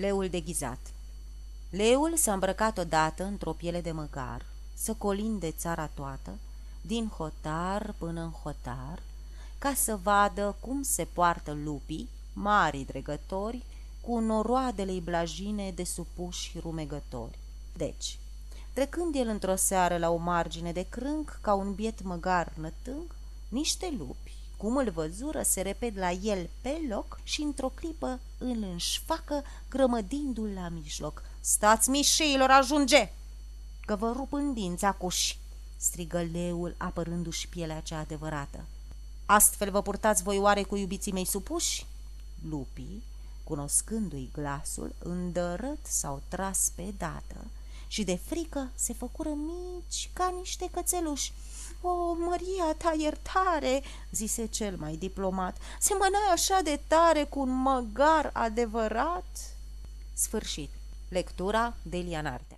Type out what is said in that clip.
Leul deghizat Leul s-a îmbrăcat odată într-o piele de măgar, să colinde țara toată, din hotar până în hotar, ca să vadă cum se poartă lupii, mari dregători, cu noroadele blajine de supuși rumegători. Deci, trecând el într-o seară la o margine de crânc, ca un biet măgar nătâng, niște lupi, cum îl văzură, se repet la el pe loc și într-o clipă îl înșfacă, grămădindu-l la mijloc. Stați, mișeilor, ajunge! Că vă rup în dinți acuși, strigă leul, apărându-și pielea cea adevărată. Astfel vă purtați voi oare cu iubiții mei supuși? Lupii, cunoscându-i glasul, îndărât s-au tras pe dată și de frică se făcură mici ca niște cățeluși. O, Maria ta iertare, zise cel mai diplomat, semănai așa de tare cu un măgar adevărat? Sfârșit. Lectura de Ilian Artea